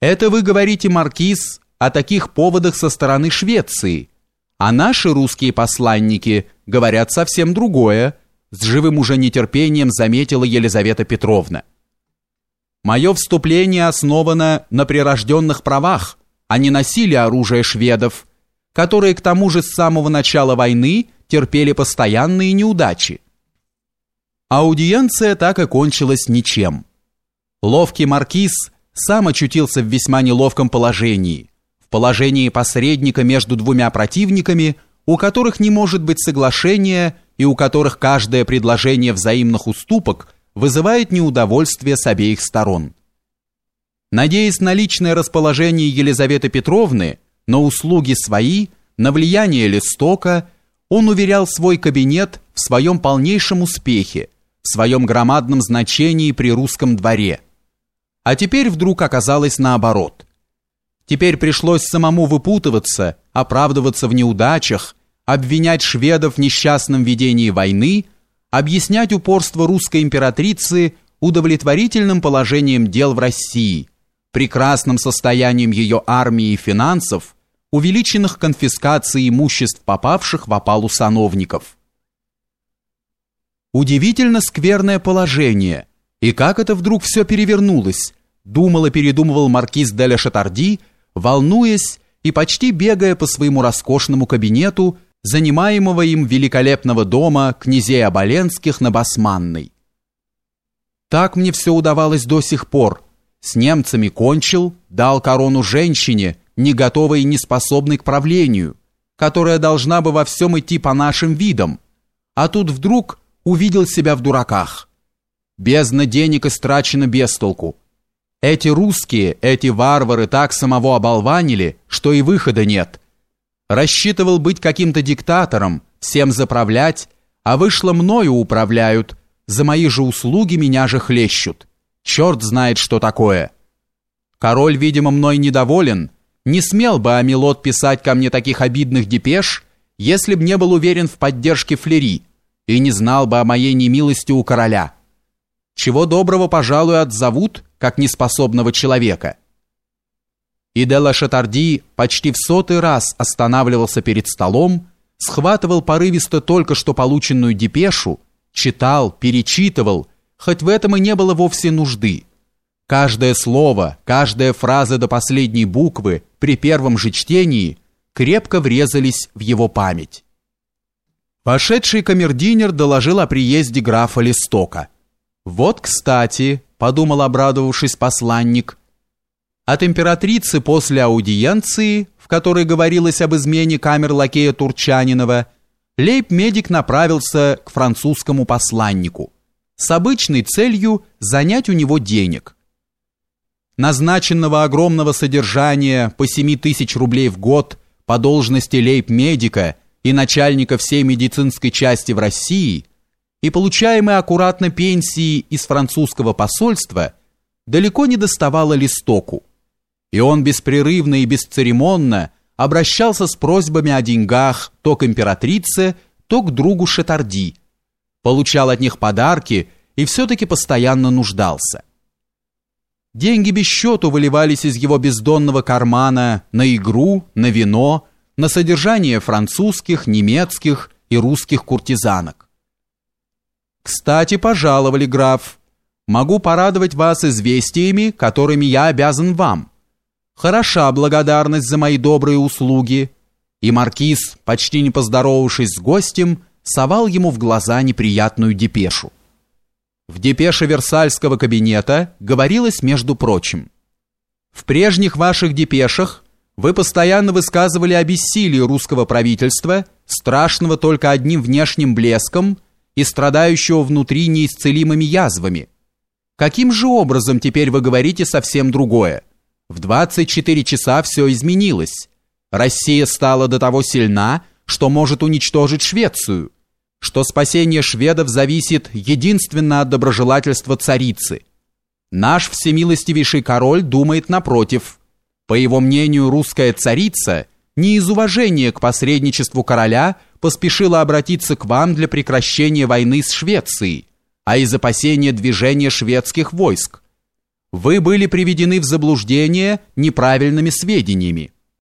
Это вы говорите, маркиз, о таких поводах со стороны Швеции, а наши русские посланники говорят совсем другое, с живым уже нетерпением заметила Елизавета Петровна. Мое вступление основано на прирожденных правах, а не на силе оружия шведов, которые к тому же с самого начала войны терпели постоянные неудачи. Аудиенция так и кончилась ничем. Ловкий маркиз сам очутился в весьма неловком положении, в положении посредника между двумя противниками, у которых не может быть соглашения и у которых каждое предложение взаимных уступок вызывает неудовольствие с обеих сторон. Надеясь на личное расположение Елизаветы Петровны, на услуги свои, на влияние Листока, он уверял свой кабинет в своем полнейшем успехе, в своем громадном значении при русском дворе. А теперь вдруг оказалось наоборот. Теперь пришлось самому выпутываться, оправдываться в неудачах, обвинять шведов в несчастном ведении войны, объяснять упорство русской императрицы удовлетворительным положением дел в России, прекрасным состоянием ее армии и финансов, увеличенных конфискацией имуществ попавших в опалу сановников. Удивительно скверное положение, и как это вдруг все перевернулось, думал и передумывал маркиз де Шатарди, волнуясь и почти бегая по своему роскошному кабинету, занимаемого им великолепного дома князей Оболенских на Басманной. Так мне все удавалось до сих пор. С немцами кончил, дал корону женщине, не готовой и не способной к правлению, которая должна бы во всем идти по нашим видам, а тут вдруг увидел себя в дураках. Бездна денег истрачена без толку. Эти русские, эти варвары так самого оболванили, что и выхода нет – Рассчитывал быть каким-то диктатором, всем заправлять, а вышло мною управляют, за мои же услуги меня же хлещут. Черт знает, что такое. Король, видимо, мной недоволен, не смел бы Амилот писать ко мне таких обидных депеш, если б не был уверен в поддержке Флери и не знал бы о моей немилости у короля. Чего доброго, пожалуй, отзовут, как неспособного человека» и де Ла Шатарди почти в сотый раз останавливался перед столом, схватывал порывисто только что полученную депешу, читал, перечитывал, хоть в этом и не было вовсе нужды. Каждое слово, каждая фраза до последней буквы при первом же чтении крепко врезались в его память. Пошедший камердинер доложил о приезде графа Листока. «Вот, кстати», — подумал обрадовавшись посланник, от императрицы после аудиенции, в которой говорилось об измене камер лакея Турчанинова, лейб-медик направился к французскому посланнику с обычной целью занять у него денег. Назначенного огромного содержания по 7 тысяч рублей в год по должности лейб-медика и начальника всей медицинской части в России и получаемой аккуратно пенсии из французского посольства далеко не доставало листоку и он беспрерывно и бесцеремонно обращался с просьбами о деньгах то к императрице, то к другу Шатарди, получал от них подарки и все-таки постоянно нуждался. Деньги без счету выливались из его бездонного кармана на игру, на вино, на содержание французских, немецких и русских куртизанок. «Кстати, пожаловали, граф. Могу порадовать вас известиями, которыми я обязан вам». Хороша благодарность за мои добрые услуги. И маркиз, почти не поздоровавшись с гостем, совал ему в глаза неприятную депешу. В депеше Версальского кабинета говорилось, между прочим, «В прежних ваших депешах вы постоянно высказывали о бессилии русского правительства, страшного только одним внешним блеском и страдающего внутри неисцелимыми язвами. Каким же образом теперь вы говорите совсем другое? В 24 часа все изменилось. Россия стала до того сильна, что может уничтожить Швецию, что спасение шведов зависит единственно от доброжелательства царицы. Наш всемилостивейший король думает напротив. По его мнению, русская царица не из уважения к посредничеству короля поспешила обратиться к вам для прекращения войны с Швецией, а из опасения движения шведских войск. Вы были приведены в заблуждение неправильными сведениями.